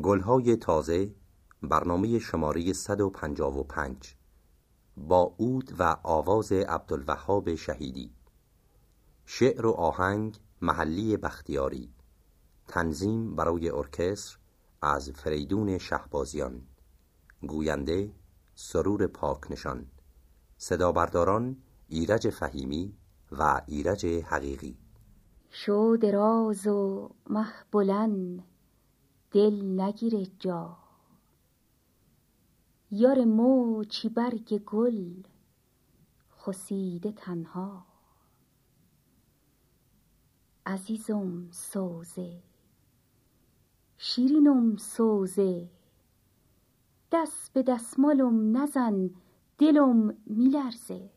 گلهای تازه برنامه شماره 155 با اود و آواز عبدالوهاب شهیدی. شعر و آهنگ محلی بختیاری. تنظیم برای ارکستر از فریدون شهبازیان. گوینده سرور پاک نشان. صدا برداران ایرج فهیمی و ایرج حقیقی. شو دراز و مه دل نگیره جا. یار موچی برگ گل خسیده تنها. عزیزم سوزه شیرینم سوزه. دست به دستمالم نزن دلم میلرزه.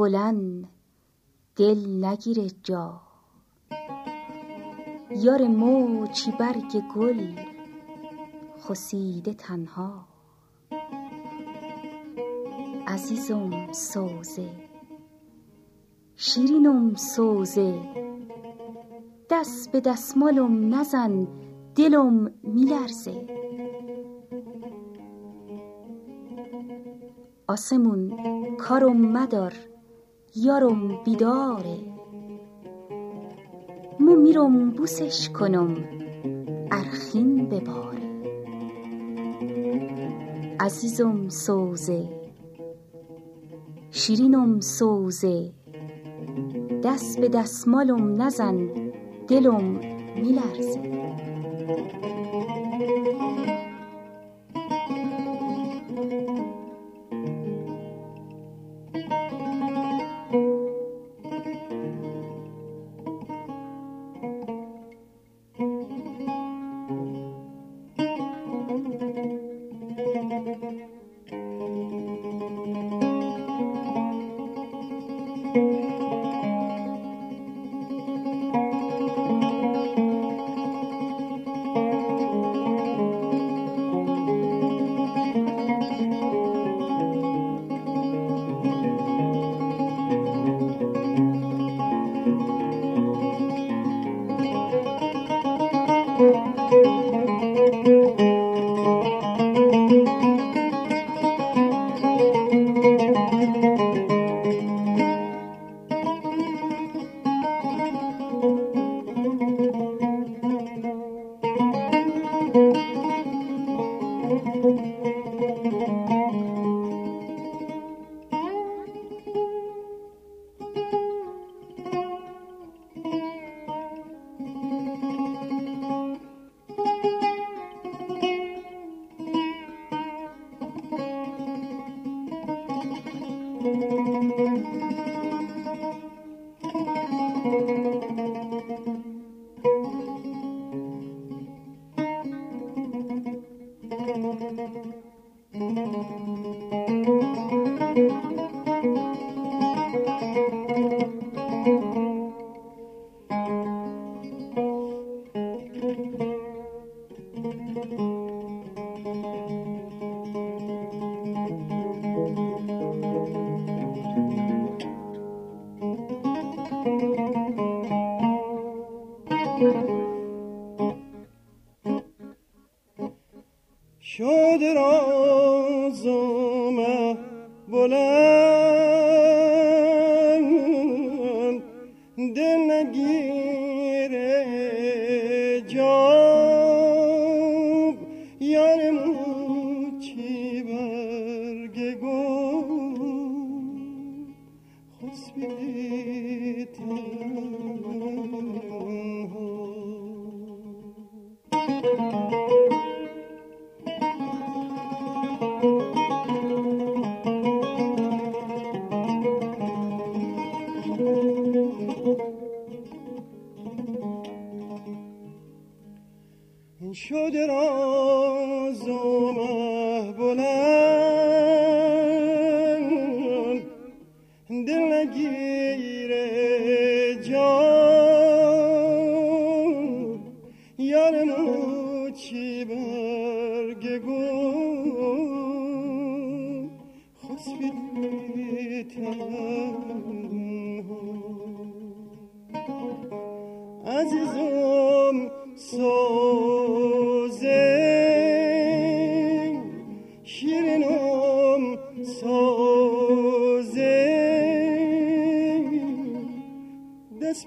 بلند دل نگیره جا. یار موچی برگ گل خسیده تنها. عزیزم سوزه شیرینم سوزه دست به دستمالم نزن دلم میلرزه. آسمون کارم مدار. یارم بیداره. مو میرم بوسش کنم ارخین بباره عزیزم سوزه شیرینم سوزه. دست به دستمالم نزن دلم میلرزه.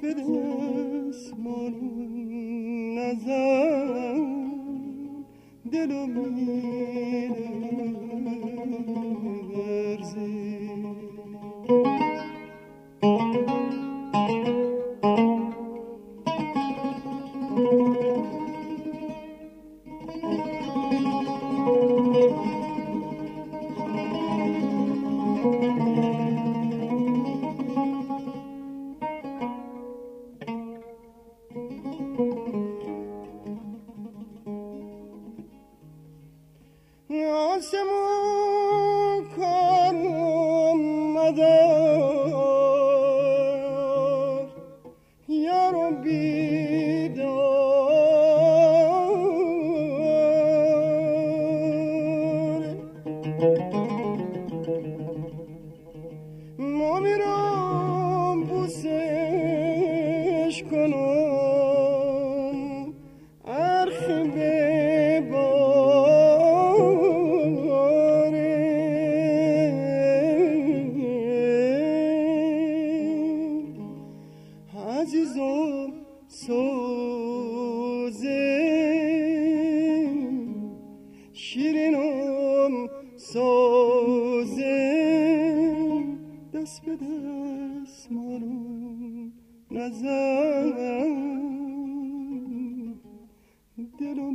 به نزد نزن می ಜಯ مالو نزن.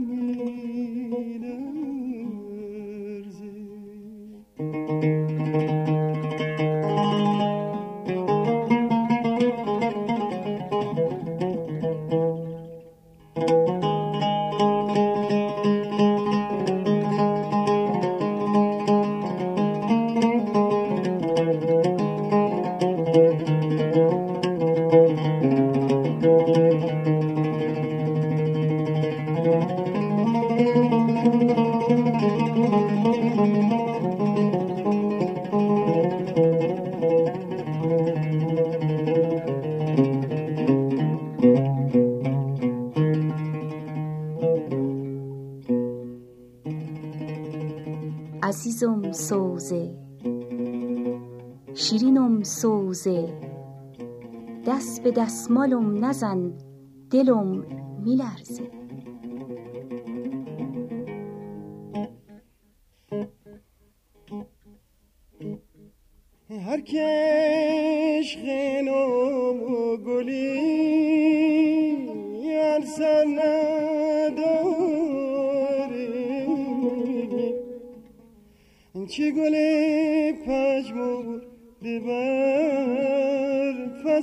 میلرزه عزیزم سوزه. شیرینم سوزه. دست به دستمالم نزن دلم میلرزه.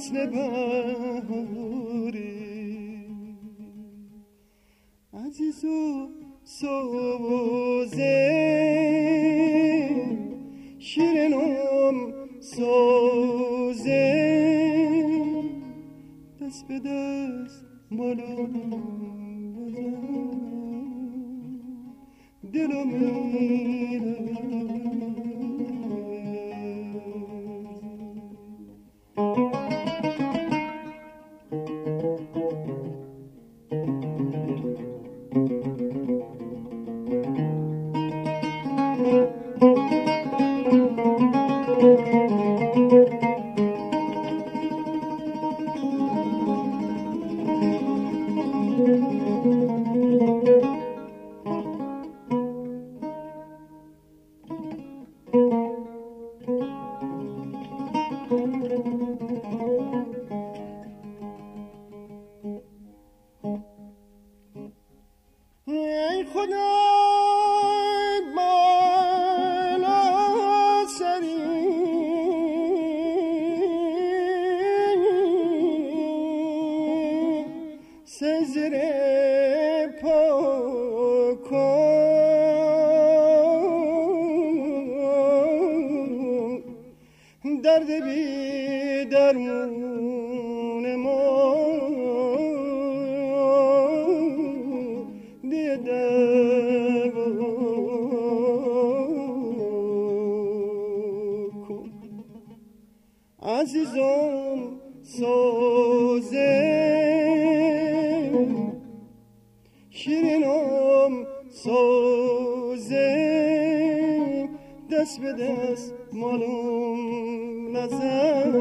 فصل بهاره عزیز و سوزه شیرینم سوزه دست به دست مالو دلو ای عزیزم سوزه شیرینم سوزه دست به دست مالوم نزن.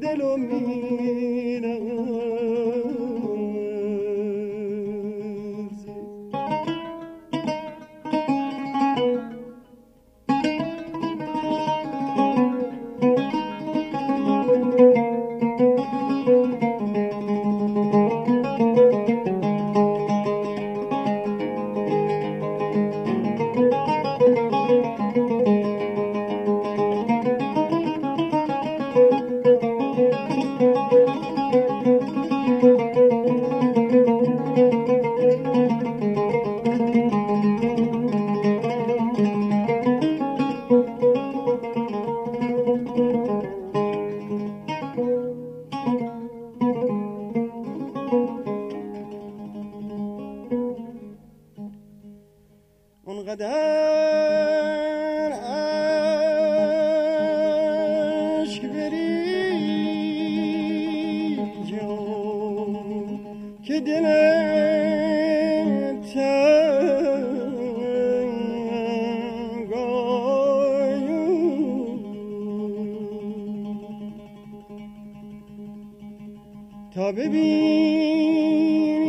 دلو میلرزه. Be.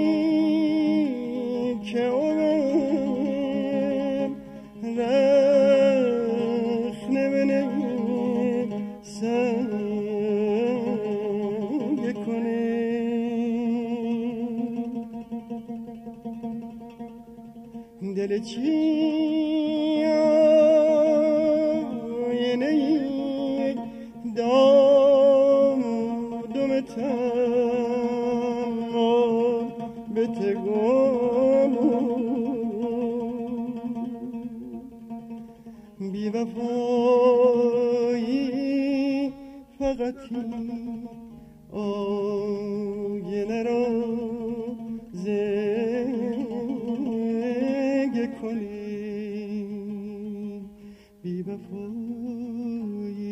بی وفایی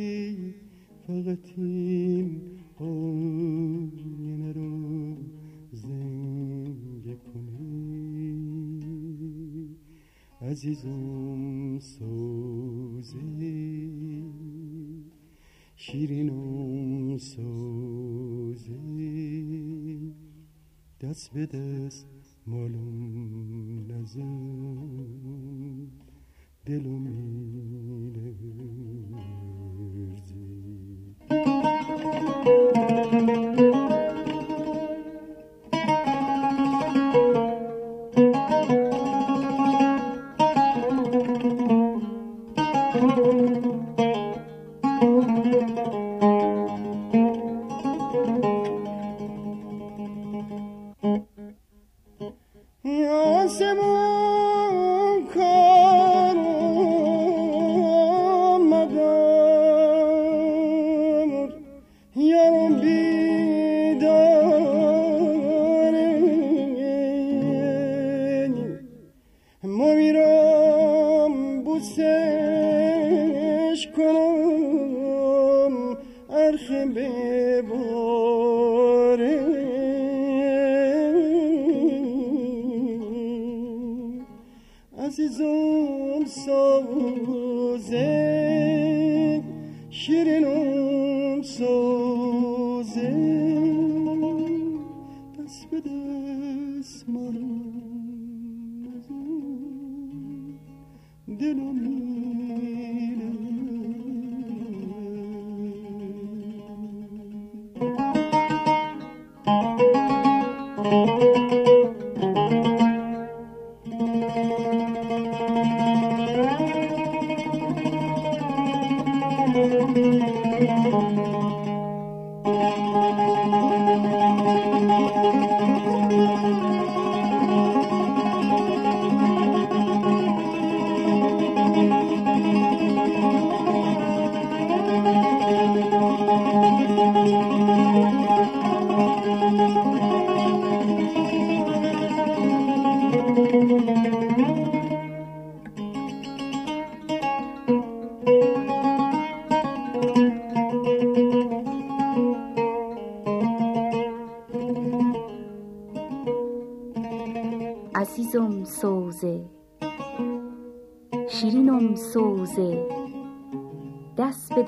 فقط این آینه زنگ کنی. عزیزم سوزه شیرینم سوزه دست به دست مالم نزن دلم آسمون شیرینم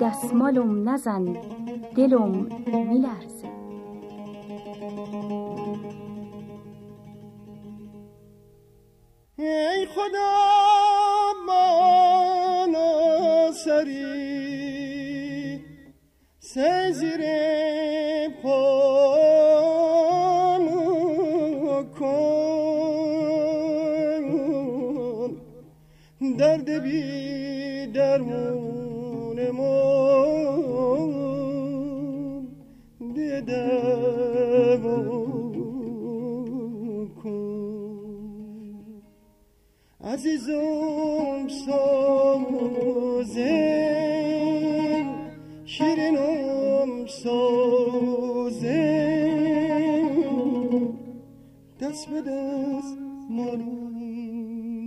دستمالم نزن دلم میلرزه. ای خدا مانا سری سه زیر پامو کن. درد بی درمون من دیدم کن. عزیزم سوزه شیرینم سوزه دست به دست مالون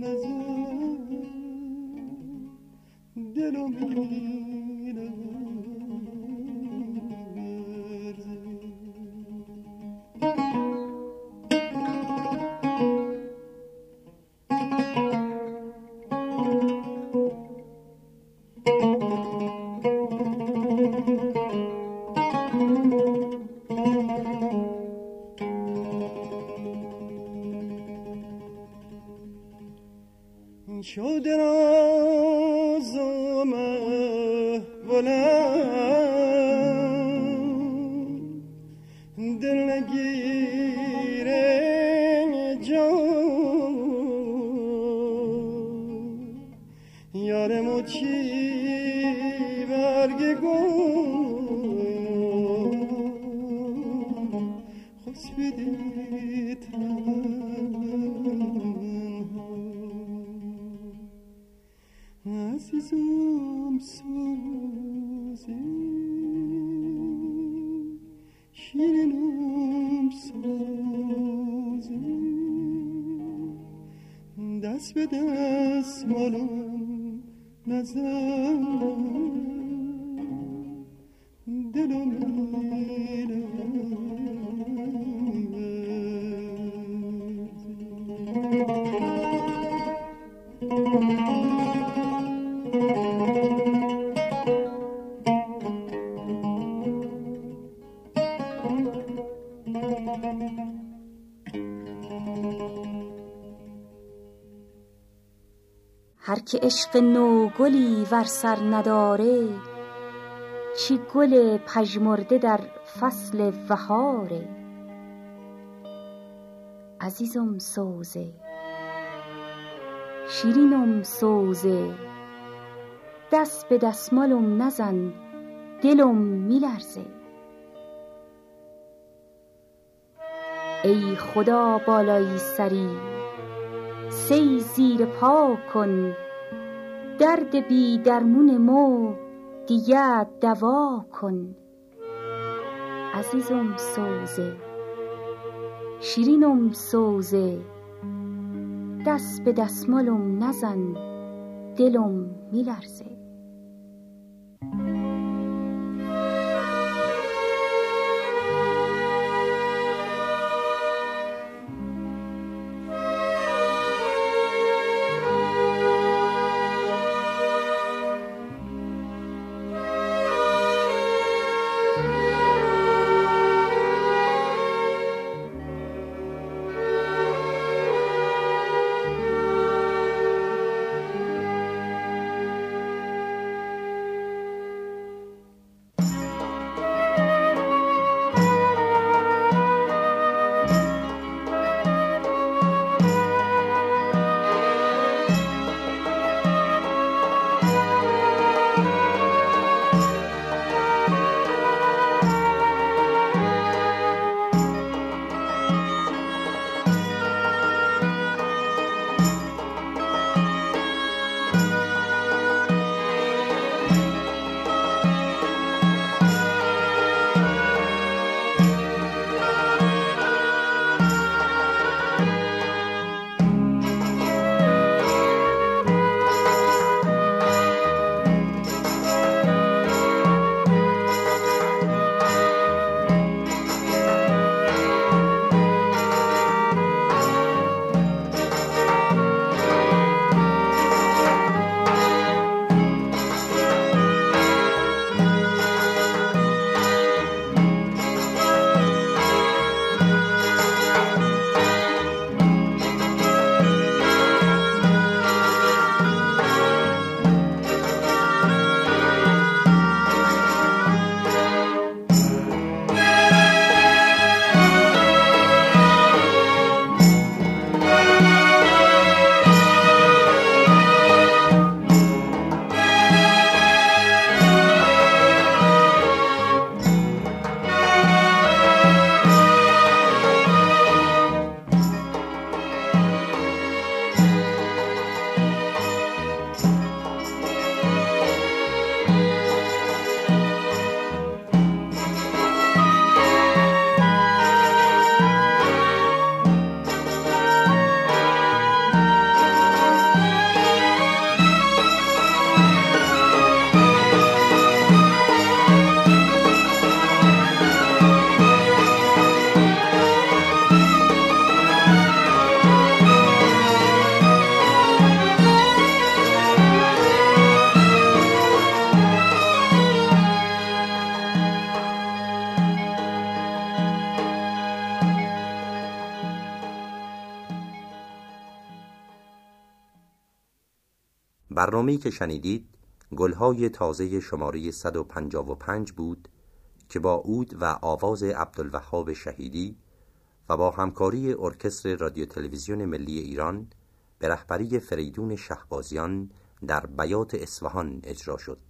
نزن دلم عزیزم سوزه شیرینم سوزه دست به دست مالم نزن دلم هر که عشق نوگلی ور سر نداره چی گل پژمرده در فصل بهاره عزیزم سوزه شیرینم سوزه دست به دستمالم نزن دلم میلرزه. ای خدا بالایی سری سی زیر پا کن درد بی درمون مو دیگه دوا کن. عزیزم سوزه شیرینم سوزه دست به دستمالم نزن دلم میلرزه. برنامه‌ای که شنیدید گلهای تازه شماره 155 بود که با اود و آواز عبدالوهاب شهیدی و با همکاری ارکستر رادیو تلویزیون ملی ایران به رهبری فریدون شهبازیان در بیات اصفهان اجرا شد.